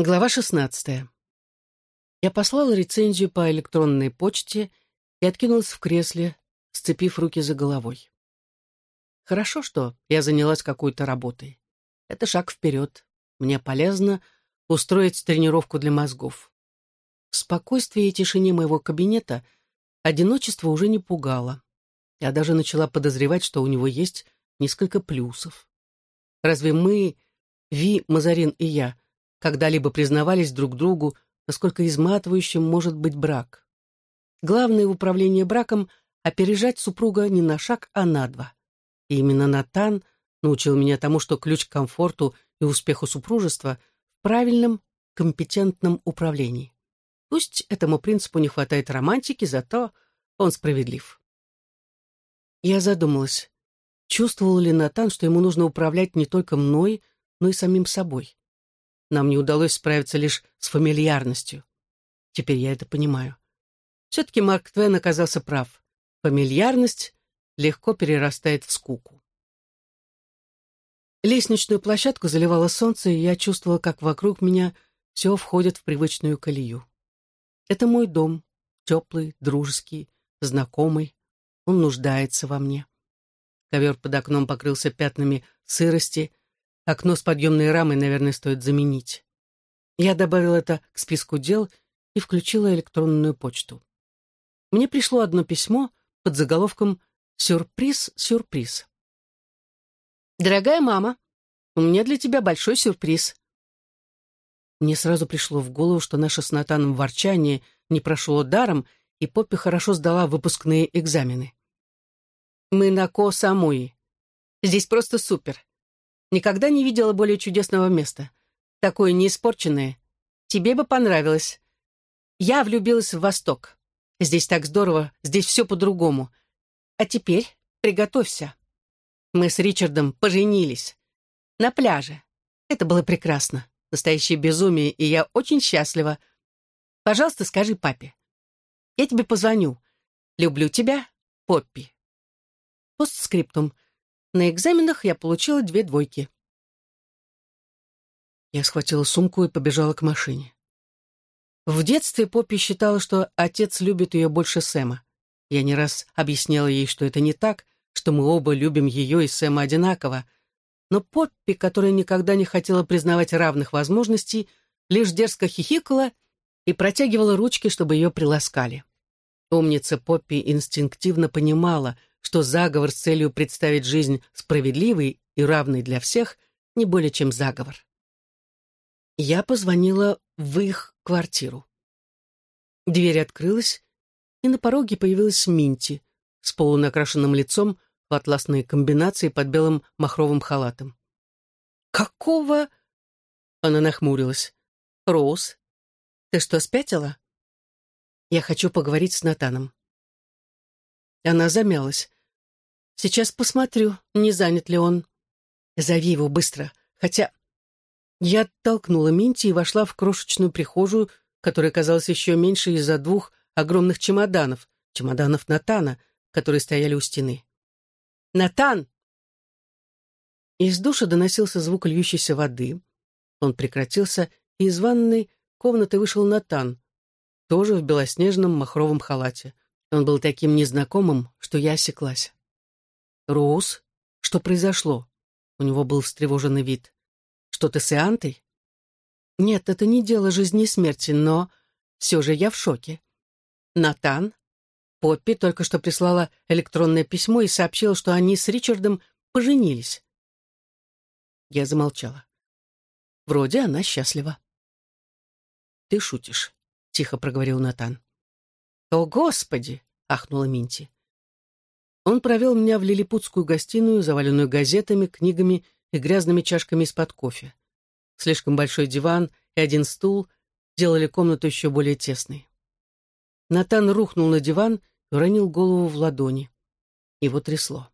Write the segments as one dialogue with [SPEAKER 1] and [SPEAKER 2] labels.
[SPEAKER 1] Глава 16. Я послала рецензию по электронной почте и откинулась в кресле, сцепив руки за головой. Хорошо, что я занялась какой-то работой. Это шаг вперед. Мне полезно устроить тренировку для мозгов. В спокойствии и тишине моего кабинета одиночество уже не пугало. Я даже начала подозревать, что у него есть несколько плюсов. Разве мы, Ви, Мазарин и я, когда-либо признавались друг другу, насколько изматывающим может быть брак. Главное в управлении браком — опережать супруга не на шаг, а на два. И именно Натан научил меня тому, что ключ к комфорту и успеху супружества в правильном, компетентном управлении. Пусть этому принципу не хватает романтики, зато он справедлив. Я задумалась, чувствовал ли Натан, что ему нужно управлять не только мной, но и самим собой. Нам не удалось справиться лишь с фамильярностью. Теперь я это понимаю. Все-таки Марк Твен оказался прав. Фамильярность легко перерастает в скуку. Лестничную площадку заливало солнце, и я чувствовала, как вокруг меня все входит в привычную колею. Это мой дом, теплый, дружеский, знакомый. Он нуждается во мне. Ковер под окном покрылся пятнами сырости, Окно с подъемной рамой, наверное, стоит заменить. Я добавил это к списку дел и включила электронную почту. Мне пришло одно письмо под заголовком «Сюрприз, сюрприз». «Дорогая мама, у меня для тебя большой сюрприз». Мне сразу пришло в голову, что наше с Натаном ворчание не прошло даром, и Поппи хорошо сдала выпускные экзамены. «Мы на Ко-Самуи. Здесь просто супер. Никогда не видела более чудесного места. Такое неиспорченное. Тебе бы понравилось. Я влюбилась в Восток. Здесь так здорово, здесь все по-другому. А теперь приготовься. Мы с Ричардом поженились. На пляже. Это было прекрасно. Настоящее безумие, и я очень счастлива. Пожалуйста, скажи папе. Я тебе позвоню. Люблю тебя, Поппи. Постскриптум. На экзаменах я получила две двойки. Я схватила сумку и побежала к машине. В детстве Поппи считала, что отец любит ее больше Сэма. Я не раз объясняла ей, что это не так, что мы оба любим ее и Сэма одинаково. Но Поппи, которая никогда не хотела признавать равных возможностей, лишь дерзко хихикала и протягивала ручки, чтобы ее приласкали. Умница Поппи инстинктивно понимала, что заговор с целью представить жизнь справедливой и равной для всех не более чем заговор. Я позвонила в их квартиру. Дверь открылась, и на пороге появилась Минти с полунакрашенным лицом в атласной комбинации под белым махровым халатом. «Какого?» Она нахмурилась. «Роуз, ты что, спятила?» «Я хочу поговорить с Натаном». Она замялась. «Сейчас посмотрю, не занят ли он. Зови его быстро. Хотя...» Я оттолкнула Минти и вошла в крошечную прихожую, которая казалась еще меньше из-за двух огромных чемоданов, чемоданов Натана, которые стояли у стены. «Натан!» Из душа доносился звук льющейся воды. Он прекратился, и из ванной комнаты вышел Натан, тоже в белоснежном махровом халате. Он был таким незнакомым, что я осеклась. «Роуз, что произошло?» У него был встревоженный вид. «Что-то с Иантой?» «Нет, это не дело жизни и смерти, но все же я в шоке. Натан, Поппи только что прислала электронное письмо и сообщила, что они с Ричардом поженились». Я замолчала. Вроде она счастлива. «Ты шутишь», — тихо проговорил Натан. «О, Господи!» — ахнула Минти. Он провел меня в лилипутскую гостиную, заваленную газетами, книгами и грязными чашками из-под кофе. Слишком большой диван и один стул делали комнату еще более тесной. Натан рухнул на диван и уронил голову в ладони. Его трясло.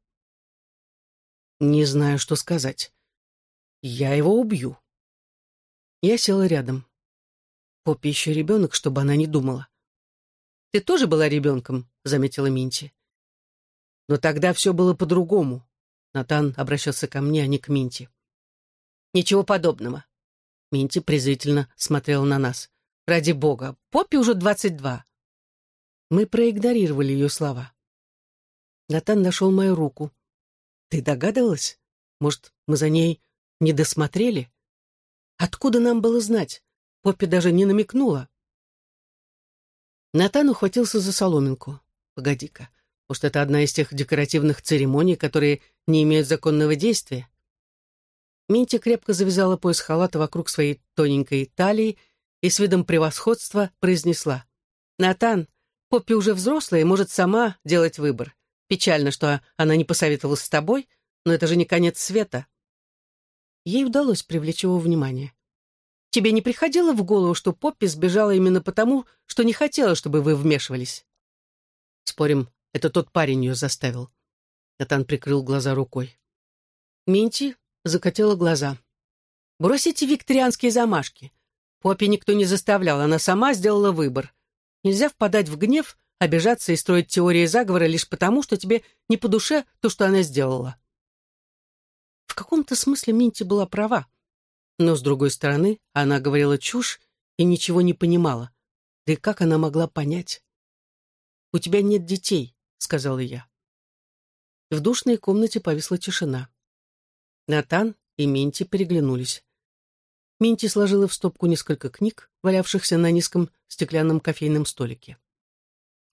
[SPEAKER 1] Не знаю, что сказать. Я его убью. Я села рядом. Поппи еще ребенок, чтобы она не думала. «Ты тоже была ребенком», — заметила Минти. «Но тогда все было по-другому». Натан обращался ко мне, а не к Минти. «Ничего подобного». Минти презрительно смотрела на нас. «Ради бога, Поппи уже двадцать два». Мы проигнорировали ее слова. Натан нашел мою руку. «Ты догадывалась? Может, мы за ней не досмотрели? Откуда нам было знать? Поппи даже не намекнула». Натан ухватился за соломинку. «Погоди-ка, может, это одна из тех декоративных церемоний, которые не имеют законного действия?» Минти крепко завязала пояс халата вокруг своей тоненькой талии и с видом превосходства произнесла. «Натан, Поппи уже взрослая и может сама делать выбор. Печально, что она не посоветовалась с тобой, но это же не конец света». Ей удалось привлечь его внимание. «Тебе не приходило в голову, что Поппи сбежала именно потому, что не хотела, чтобы вы вмешивались?» «Спорим, это тот парень ее заставил». Натан прикрыл глаза рукой. Минти закатила глаза. «Бросите викторианские замашки. Поппи никто не заставлял, она сама сделала выбор. Нельзя впадать в гнев, обижаться и строить теории заговора лишь потому, что тебе не по душе то, что она сделала». В каком-то смысле Минти была права. Но, с другой стороны, она говорила чушь и ничего не понимала. Да и как она могла понять? «У тебя нет детей», — сказала я. В душной комнате повисла тишина. Натан и Минти переглянулись. Минти сложила в стопку несколько книг, валявшихся на низком стеклянном кофейном столике.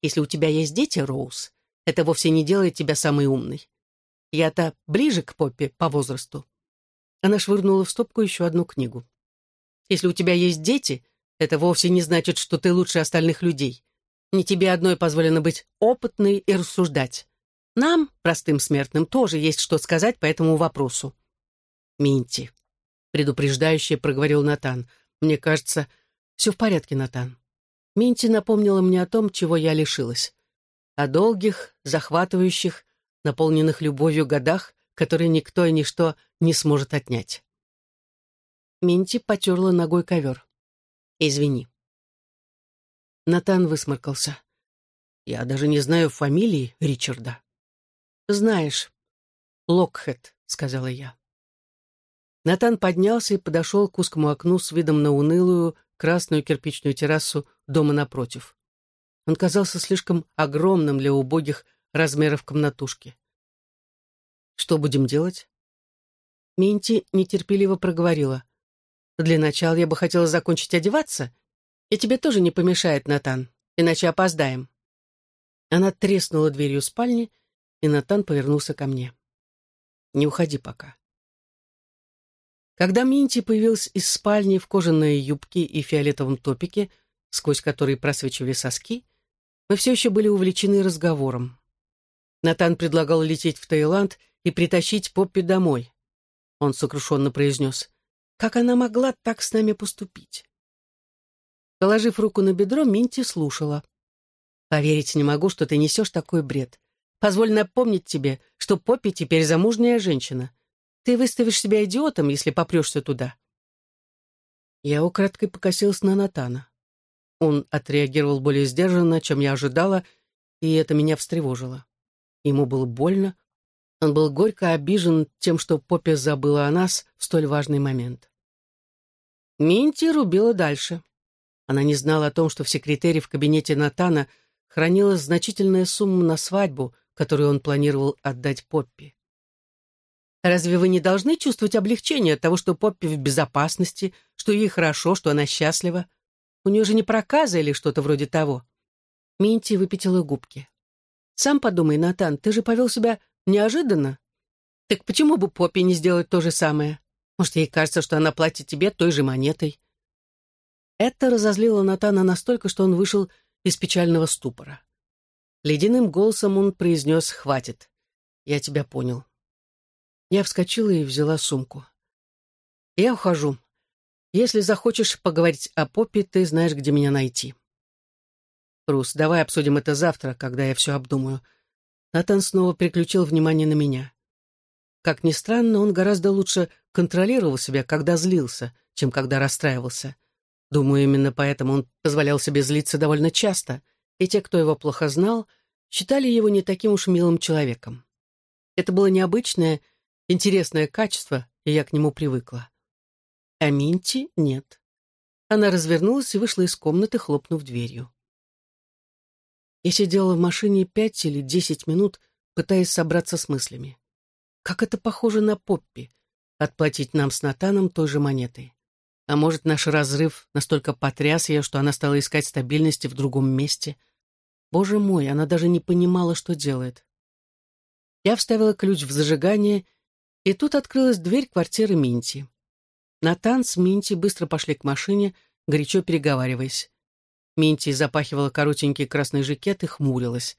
[SPEAKER 1] «Если у тебя есть дети, Роуз, это вовсе не делает тебя самой умной. Я-то ближе к Поппи по возрасту». Она швырнула в стопку еще одну книгу. «Если у тебя есть дети, это вовсе не значит, что ты лучше остальных людей. Не тебе одной позволено быть опытной и рассуждать. Нам, простым смертным, тоже есть что сказать по этому вопросу. Минти. Предупреждающе проговорил Натан. Мне кажется, все в порядке, Натан. Минти напомнила мне о том, чего я лишилась. О долгих, захватывающих, наполненных любовью годах, которые никто и ничто не сможет отнять. Минти потерла ногой ковер. «Извини». Натан высморкался. «Я даже не знаю фамилии Ричарда». «Знаешь, Локхед», — сказала я. Натан поднялся и подошел к узкому окну с видом на унылую красную кирпичную террасу дома напротив. Он казался слишком огромным для убогих размеров комнатушки. «Что будем делать?» Минти нетерпеливо проговорила. «Для начала я бы хотела закончить одеваться, и тебе тоже не помешает, Натан, иначе опоздаем». Она треснула дверью спальни, и Натан повернулся ко мне. «Не уходи пока. Когда Минти появилась из спальни в кожаной юбке и фиолетовом топике, сквозь который просвечивали соски, мы все еще были увлечены разговором. Натан предлагал лететь в Таиланд и притащить Поппи домой. Он сокрушенно произнес, «Как она могла так с нами поступить?» Положив руку на бедро, Минти слушала. «Поверить не могу, что ты несешь такой бред. Позволь напомнить тебе, что Поппи теперь замужняя женщина. Ты выставишь себя идиотом, если попрешься туда. Я украдкой покосилась на Натана. Он отреагировал более сдержанно, чем я ожидала, и это меня встревожило. Ему было больно. Он был горько обижен тем, что Поппи забыла о нас в столь важный момент. Минти рубила дальше. Она не знала о том, что в секретаре в кабинете Натана хранилась значительная сумма на свадьбу, которую он планировал отдать Поппи. Разве вы не должны чувствовать облегчение от того, что Поппи в безопасности, что ей хорошо, что она счастлива? У нее же не проказа или что-то вроде того. Минти выпятила губки. Сам подумай, Натан, ты же повел себя неожиданно. Так почему бы Поппи не сделать то же самое? Может, ей кажется, что она платит тебе той же монетой? Это разозлило Натана настолько, что он вышел из печального ступора. Ледяным голосом он произнес «Хватит. Я тебя понял. Я вскочила и взяла сумку. «Я ухожу. Если захочешь поговорить о Поппе, ты знаешь, где меня найти». «Рус, давай обсудим это завтра, когда я все обдумаю». Натан снова переключил внимание на меня. Как ни странно, он гораздо лучше контролировал себя, когда злился, чем когда расстраивался. Думаю, именно поэтому он позволял себе злиться довольно часто, и те, кто его плохо знал, считали его не таким уж милым человеком. Это было необычное интересное качество, и я к нему привыкла. А Минти нет. Она развернулась и вышла из комнаты, хлопнув дверью. Я сидела в машине пять или десять минут, пытаясь собраться с мыслями. Как это похоже на Поппи — отплатить нам с Натаном той же монетой. А может, наш разрыв настолько потряс ее, что она стала искать стабильности в другом месте. Боже мой, она даже не понимала, что делает. Я вставила ключ в зажигание, и тут открылась дверь квартиры Минти. Натан с Минти быстро пошли к машине, горячо переговариваясь. Минти запахивала коротенький красный жакет и хмурилась.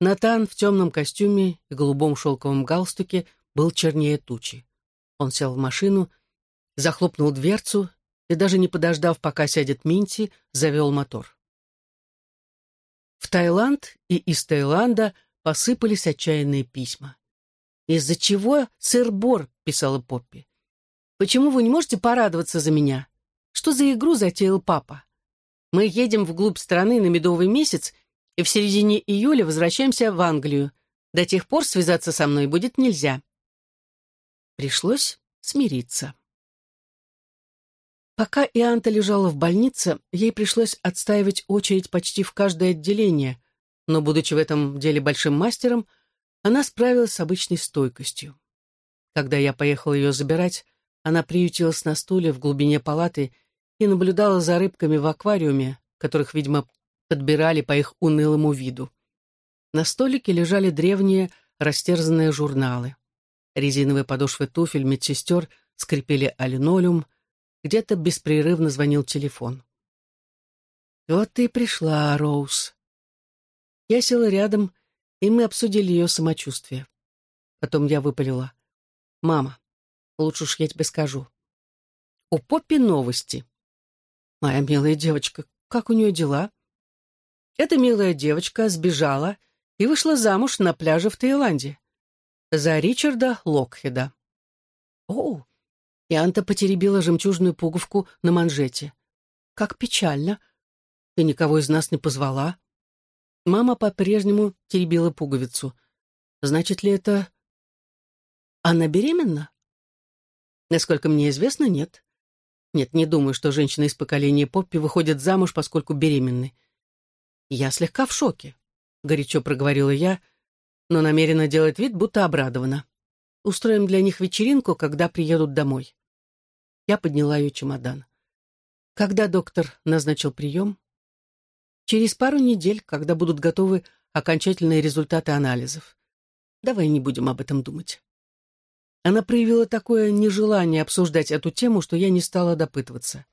[SPEAKER 1] Натан в темном костюме и голубом шелковом галстуке был чернее тучи. Он сел в машину, захлопнул дверцу и, даже не подождав, пока сядет Минти, завел мотор. В Таиланд и из Таиланда посыпались отчаянные письма. «Из-за чего сыр-бор?» — писала Поппи. «Почему вы не можете порадоваться за меня? Что за игру затеял папа? Мы едем вглубь страны на медовый месяц и в середине июля возвращаемся в Англию. До тех пор связаться со мной будет нельзя». Пришлось смириться. Пока Ианта лежала в больнице, ей пришлось отстаивать очередь почти в каждое отделение, но, будучи в этом деле большим мастером, она справилась с обычной стойкостью. Когда я поехал ее забирать, она приютилась на стуле в глубине палаты и наблюдала за рыбками в аквариуме, которых, видимо, подбирали по их унылому виду. На столике лежали древние растерзанные журналы. Резиновые подошвы туфель медсестер скрипели о где-то беспрерывно звонил телефон. «Вот ты и пришла, Роуз». Я села рядом, и мы обсудили ее самочувствие. Потом я выпалила. «Мама, лучше уж я тебе скажу. У Поппи новости». «Моя милая девочка, как у нее дела?» Эта милая девочка сбежала и вышла замуж на пляже в Таиланде. За Ричарда Локхеда. «О, и Анта потеребила жемчужную пуговку на манжете. «Как печально! Ты никого из нас не позвала?» Мама по-прежнему теребила пуговицу. «Значит ли это...» «Она беременна?» «Насколько мне известно, нет. Нет, не думаю, что женщины из поколения Поппи выходят замуж, поскольку беременны. Я слегка в шоке», — горячо проговорила я, но намерена делать вид, будто обрадована. Устроим для них вечеринку, когда приедут домой. Я подняла ее чемодан. Когда доктор назначил прием? Через пару недель, когда будут готовы окончательные результаты анализов. Давай не будем об этом думать. Она проявила такое нежелание обсуждать эту тему, что я не стала допытываться.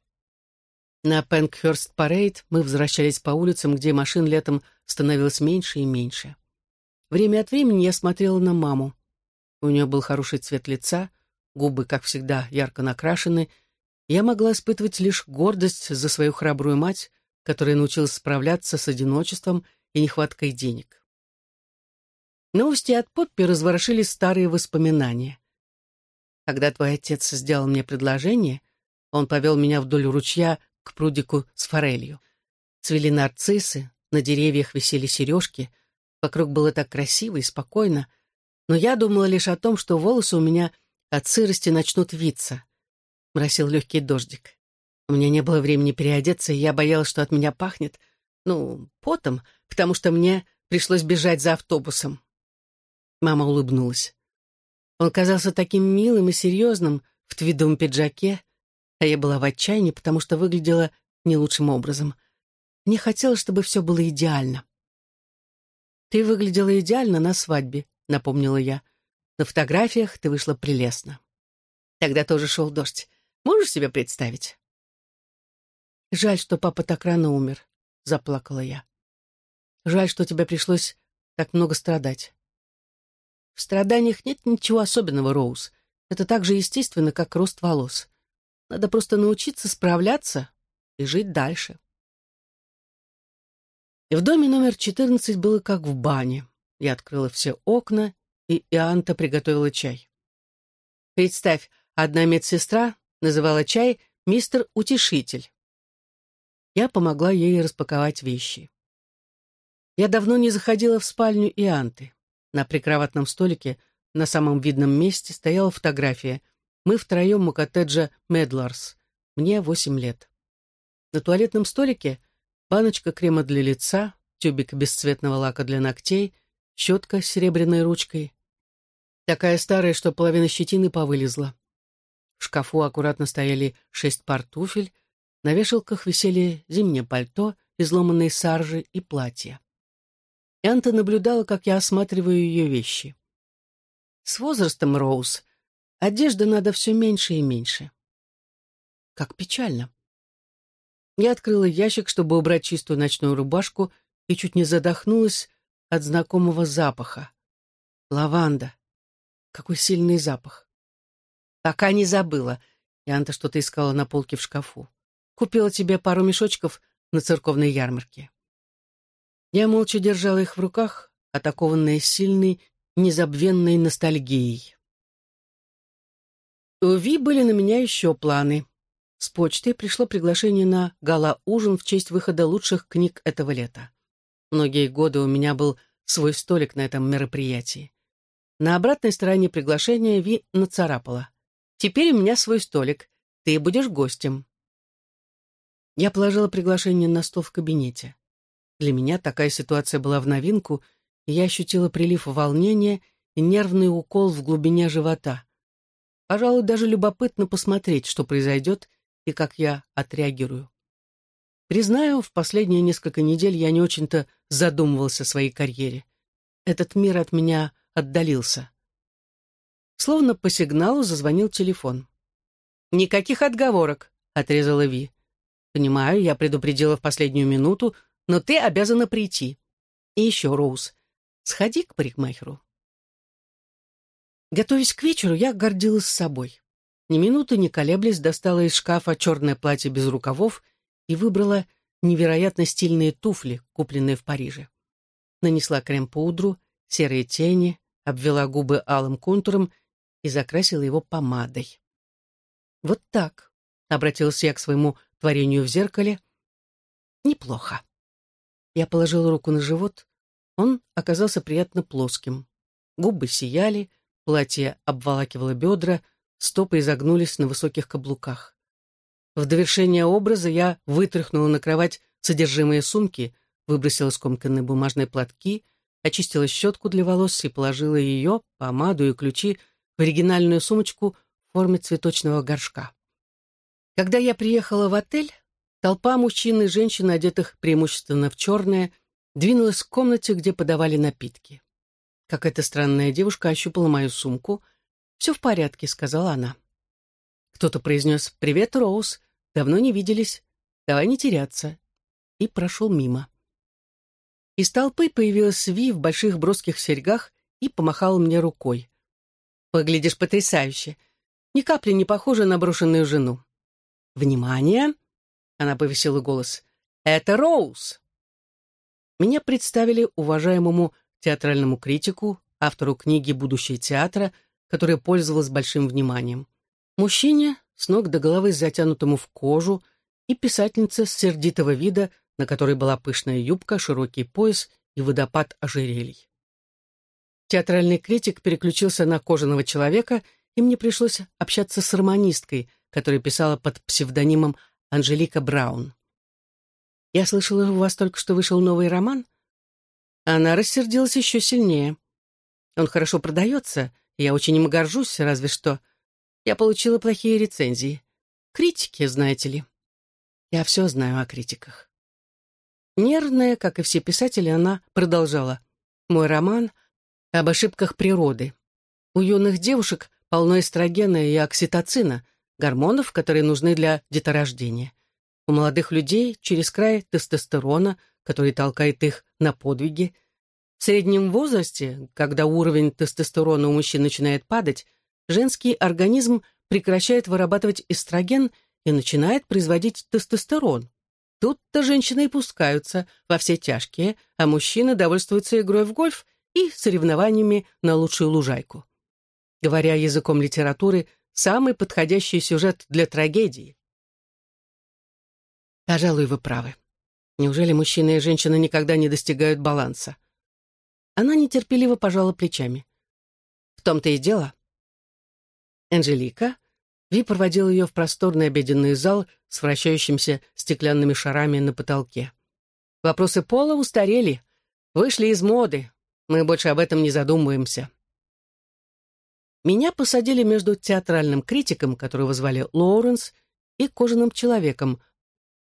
[SPEAKER 1] На Пенкхерст-парейд мы возвращались по улицам, где машин летом становилось меньше и меньше. Время от времени я смотрела на маму. У нее был хороший цвет лица, губы, как всегда, ярко накрашены. Я могла испытывать лишь гордость за свою храбрую мать, которая научилась справляться с одиночеством и нехваткой денег. Новости от Поппи разворошили старые воспоминания. Когда твой отец сделал мне предложение, он повел меня вдоль ручья к прудику с форелью. Цвели нарциссы, на деревьях висели сережки, вокруг было так красиво и спокойно — но я думала лишь о том, что волосы у меня от сырости начнут виться. Моросил легкий дождик. У меня не было времени переодеться, и я боялась, что от меня пахнет, ну, потом, потому что мне пришлось бежать за автобусом. Мама улыбнулась. Он казался таким милым и серьезным в твидовом пиджаке, а я была в отчаянии, потому что выглядела не лучшим образом. Мне хотелось, чтобы все было идеально. «Ты выглядела идеально на свадьбе», напомнила я. На фотографиях ты вышла прелестно. Тогда тоже шел дождь. Можешь себе представить? Жаль, что папа так рано умер, заплакала я. Жаль, что тебе пришлось так много страдать. В страданиях нет ничего особенного, Роуз. Это так же естественно, как рост волос. Надо просто научиться справляться и жить дальше. И в доме номер 14 было как в бане. Я открыла все окна, и Ианта приготовила чай. Представь, одна медсестра называла чай «Мистер Утешитель». Я помогла ей распаковать вещи. Я давно не заходила в спальню Ианты. На прикроватном столике на самом видном месте стояла фотография. Мы втроем у коттеджа Медларс. Мне восемь лет. На туалетном столике баночка крема для лица, тюбик бесцветного лака для ногтей, щетка с серебряной ручкой. Такая старая, что половина щетины повылезла. В шкафу аккуратно стояли шесть пар туфель, на вешалках висели зимнее пальто, изломанные саржи и платья. Энта наблюдала, как я осматриваю ее вещи. С возрастом, Роуз, одежды надо все меньше и меньше. Как печально. Я открыла ящик, чтобы убрать чистую ночную рубашку, и чуть не задохнулась от знакомого запаха. Лаванда. Какой сильный запах. Пока не забыла. Янта что-то искала на полке в шкафу. Купила тебе пару мешочков на церковной ярмарке. Я молча держала их в руках, атакованная сильной, незабвенной ностальгией. У Ви были на меня еще планы. С почты пришло приглашение на гала-ужин в честь выхода лучших книг этого лета. Многие годы у меня был свой столик на этом мероприятии. На обратной стороне приглашения Ви нацарапала. «Теперь у меня свой столик. Ты будешь гостем». Я положила приглашение на стол в кабинете. Для меня такая ситуация была в новинку, и я ощутила прилив волнения и нервный укол в глубине живота. Пожалуй, даже любопытно посмотреть, что произойдет и как я отреагирую. Признаю, в последние несколько недель я не очень-то задумывался о своей карьере. Этот мир от меня отдалился. Словно по сигналу зазвонил телефон. «Никаких отговорок», — отрезала Ви. «Понимаю, я предупредила в последнюю минуту, но ты обязана прийти. И еще, Роуз, сходи к парикмахеру». Готовясь к вечеру, я гордилась собой. Ни минуты не колеблясь, достала из шкафа черное платье без рукавов и выбрала невероятно стильные туфли, купленные в Париже. Нанесла крем-пудру, серые тени, обвела губы алым контуром и закрасила его помадой. «Вот так», — обратилась я к своему творению в зеркале. «Неплохо». Я положила руку на живот, он оказался приятно плоским. Губы сияли, Платье обволакивало бедра, стопы изогнулись на высоких каблуках. В довершение образа я вытряхнула на кровать содержимое сумки, выбросила скомканные бумажные платки, очистила щетку для волос и положила ее, помаду и ключи в оригинальную сумочку в форме цветочного горшка. Когда я приехала в отель, толпа мужчин и женщин, одетых преимущественно в черное, двинулась к комнате, где подавали напитки. Какая-то странная девушка ощупала мою сумку. «Все в порядке», — сказала она. Кто-то произнес «Привет, Роуз. Давно не виделись. Давай не теряться». И прошел мимо. Из толпы появилась Ви в больших броских серьгах и помахала мне рукой. «Выглядишь потрясающе. Ни капли не похожа на брошенную жену». «Внимание!» — она повесила голос. «Это Роуз!» Меня представили уважаемому театральному критику, автору книги «Будущее театра», которая пользовалась большим вниманием. Мужчине, с ног до головы затянутому в кожу, и писательнице с сердитого вида, на которой была пышная юбка, широкий пояс и водопад ожерелий. Театральный критик переключился на кожаного человека, и мне пришлось общаться с романисткой, которая писала под псевдонимом Анжелика Браун. «Я слышала, у вас только что вышел новый роман?» Она рассердилась еще сильнее. Он хорошо продается, я очень им горжусь, разве что. Я получила плохие рецензии. Критики, знаете ли. Я все знаю о критиках. Нервная, как и все писатели, она продолжала. Мой роман об ошибках природы. У юных девушек полно эстрогена и окситоцина, гормонов, которые нужны для деторождения. У молодых людей через край тестостерона – который толкает их на подвиги. В среднем возрасте, когда уровень тестостерона у мужчин начинает падать, женский организм прекращает вырабатывать эстроген и начинает производить тестостерон. Тут-то женщины и пускаются во все тяжкие, а мужчины довольствуются игрой в гольф и соревнованиями на лучшую лужайку. Говоря языком литературы, самый подходящий сюжет для трагедии. Пожалуй, вы правы. Неужели мужчина и женщина никогда не достигают баланса? Она нетерпеливо пожала плечами. В том-то и дело. Анжелика, Ви проводил ее в просторный обеденный зал с вращающимися стеклянными шарами на потолке. Вопросы пола устарели, вышли из моды. Мы больше об этом не задумываемся. Меня посадили между театральным критиком, которого звали Лоуренс, и кожаным человеком,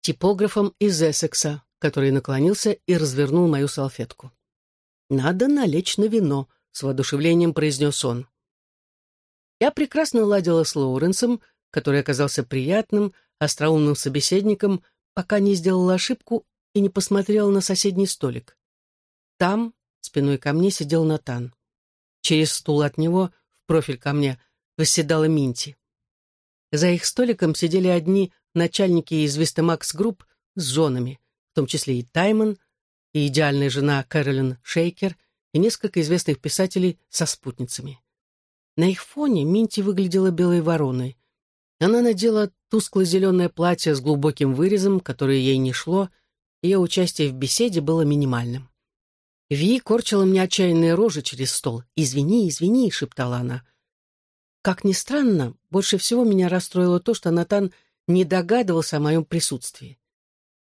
[SPEAKER 1] типографом из Эссекса, который наклонился и развернул мою салфетку. «Надо налечь на вино», — с воодушевлением произнес он. Я прекрасно ладила с Лоуренсом, который оказался приятным, остроумным собеседником, пока не сделала ошибку и не посмотрела на соседний столик. Там, спиной ко мне, сидел Натан. Через стул от него профиль ко мне, восседала Минти. За их столиком сидели одни начальники из Vistemax Group с женами, в том числе и Таймон, и идеальная жена Кэролин Шейкер, и несколько известных писателей со спутницами. На их фоне Минти выглядела белой вороной. Она надела тускло-зеленое платье с глубоким вырезом, которое ей не шло, ее участие в беседе было минимальным. Ви корчила мне отчаянные рожи через стол. «Извини, извини», — шептала она. Как ни странно, больше всего меня расстроило то, что Натан не догадывался о моем присутствии.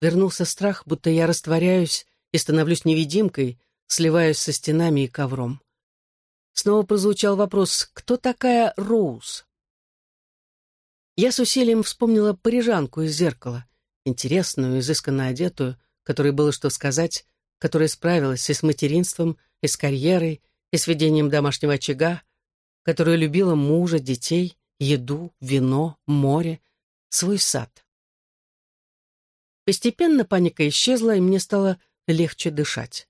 [SPEAKER 1] Вернулся страх, будто я растворяюсь и становлюсь невидимкой, сливаюсь со стенами и ковром. Снова прозвучал вопрос, кто такая Роуз? Я с усилием вспомнила парижанку из зеркала, интересную, изысканно одетую, которой было что сказать, которая справилась и с материнством, и с карьерой, и с ведением домашнего очага, которая любила мужа, детей, еду, вино, море, свой сад. Постепенно паника исчезла, и мне стало легче дышать.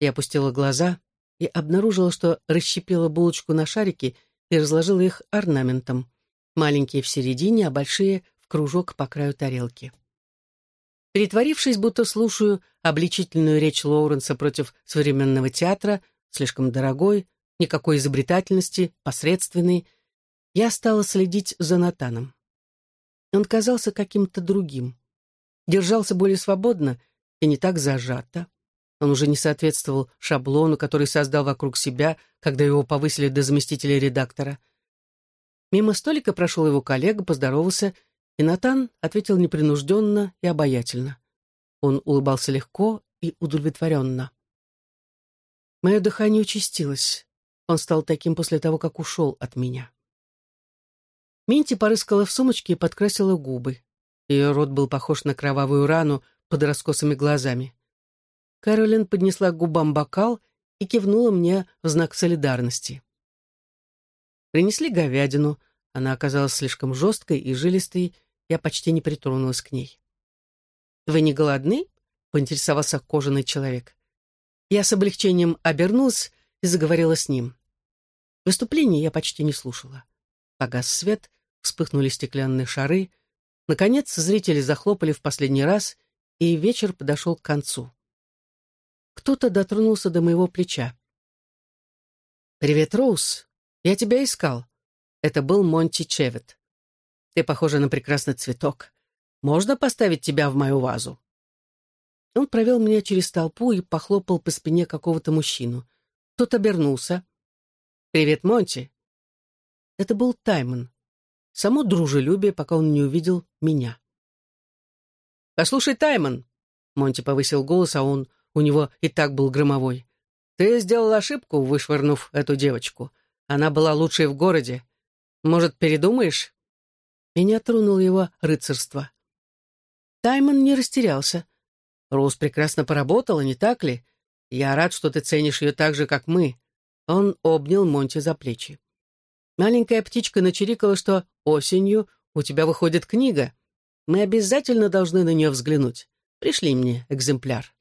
[SPEAKER 1] Я опустила глаза и обнаружила, что расщепила булочку на шарики и разложила их орнаментом. Маленькие в середине, а большие в кружок по краю тарелки. Притворившись, будто слушаю обличительную речь Лоуренса против современного театра, слишком дорогой, никакой изобретательности, посредственный, я стала следить за Натаном. Он казался каким-то другим. Держался более свободно и не так зажато. Он уже не соответствовал шаблону, который создал вокруг себя, когда его повысили до заместителя редактора. Мимо столика прошел его коллега, поздоровался и Натан ответил непринужденно и обаятельно. Он улыбался легко и удовлетворенно. Мое дыхание участилось. Он стал таким после того, как ушел от меня. Минти порыскала в сумочке и подкрасила губы. Ее рот был похож на кровавую рану под раскосыми глазами. Кэролин поднесла к губам бокал и кивнула мне в знак солидарности. Принесли говядину. Она оказалась слишком жесткой и жилистой, я почти не притронулась к ней. «Вы не голодны?» — поинтересовался кожаный человек. Я с облегчением обернулась и заговорила с ним. Выступление я почти не слушала. Погас свет, вспыхнули стеклянные шары. Наконец зрители захлопали в последний раз, и вечер подошел к концу. Кто-то дотронулся до моего плеча. «Привет, Роуз. Я тебя искал». Это был Монти Чевет. Ты похожа на прекрасный цветок. Можно поставить тебя в мою вазу?» Он провел меня через толпу и похлопал по спине какого-то мужчину. Тот обернулся. «Привет, Монти!» Это был Таймон. Само дружелюбие, пока он не увидел меня. «Послушай, Таймон!» Монти повысил голос, а он у него и так был громовой. «Ты сделал ошибку, вышвырнув эту девочку. Она была лучшей в городе. Может, передумаешь?» Меня тронуло его рыцарство. Таймон не растерялся. Роуз прекрасно поработала, не так ли? Я рад, что ты ценишь ее так же, как мы. Он обнял Монти за плечи. Маленькая птичка начирикала, что осенью у тебя выходит книга. Мы обязательно должны на нее взглянуть. Пришли мне экземпляр.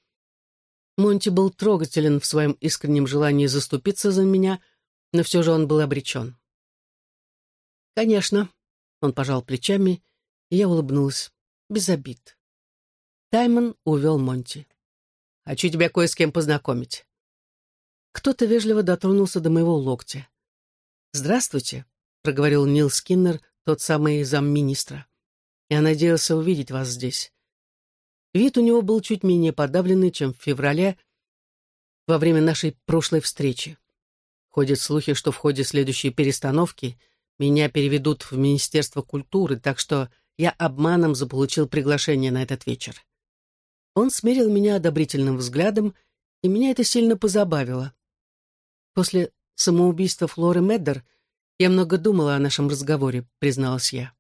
[SPEAKER 1] Монти был трогателен в своем искреннем желании заступиться за меня, но все же он был обречен. «Конечно, он пожал плечами, и я улыбнулась. Без обид. Таймон увел Монти. «Хочу тебя кое с кем познакомить». Кто-то вежливо дотронулся до моего локтя. «Здравствуйте», — проговорил Нил Скиннер, тот самый замминистра. «Я надеялся увидеть вас здесь». Вид у него был чуть менее подавленный, чем в феврале, во время нашей прошлой встречи. Ходят слухи, что в ходе следующей перестановки — Меня переведут в Министерство культуры, так что я обманом заполучил приглашение на этот вечер. Он смерил меня одобрительным взглядом, и меня это сильно позабавило. После самоубийства Флоры Меддер я много думала о нашем разговоре, призналась я.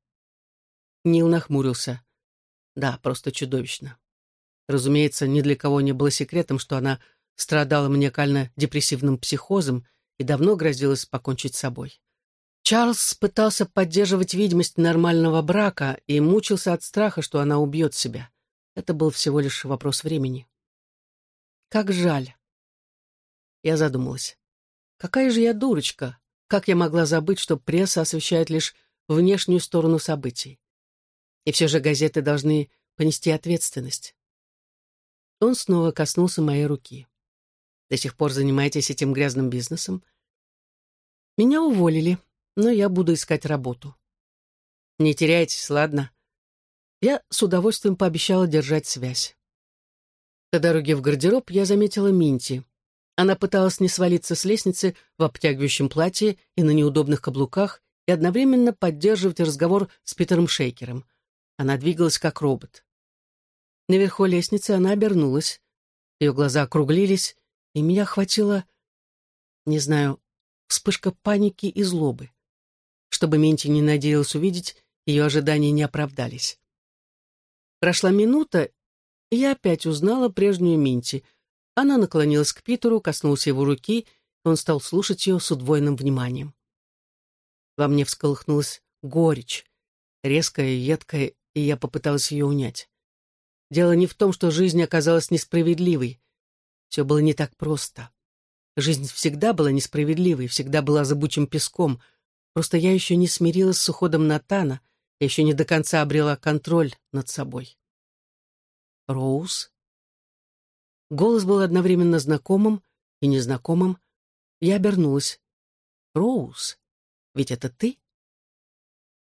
[SPEAKER 1] Нил нахмурился. Да, просто чудовищно. Разумеется, ни для кого не было секретом, что она страдала маниакально-депрессивным психозом и давно грозилась покончить с собой. Чарльз пытался поддерживать видимость нормального брака и мучился от страха, что она убьет себя. Это был всего лишь вопрос времени. Как жаль. Я задумалась. Какая же я дурочка. Как я могла забыть, что пресса освещает лишь внешнюю сторону событий? И все же газеты должны понести ответственность. Он снова коснулся моей руки. До сих пор занимаетесь этим грязным бизнесом? Меня уволили, но я буду искать работу. Не теряйтесь, ладно? Я с удовольствием пообещала держать связь. По дороге в гардероб я заметила Минти. Она пыталась не свалиться с лестницы в обтягивающем платье и на неудобных каблуках и одновременно поддерживать разговор с Питером Шейкером. Она двигалась как робот. Наверху лестницы она обернулась. Ее глаза округлились, и меня охватила, не знаю, вспышка паники и злобы. Чтобы Минти не надеялась увидеть, ее ожидания не оправдались. Прошла минута, и я опять узнала прежнюю Минти. Она наклонилась к Питеру, коснулась его руки, и он стал слушать ее с удвоенным вниманием. Во мне всколыхнулась горечь, резкая, едкая, и я попыталась ее унять. Дело не в том, что жизнь оказалась несправедливой. Все было не так просто. Жизнь всегда была несправедливой, всегда была зыбучим песком. Просто я еще не смирилась с уходом Натана, я еще не до конца обрела контроль над собой. Роуз? Голос был одновременно знакомым и незнакомым. Я обернулась. «Роуз, ведь это ты?»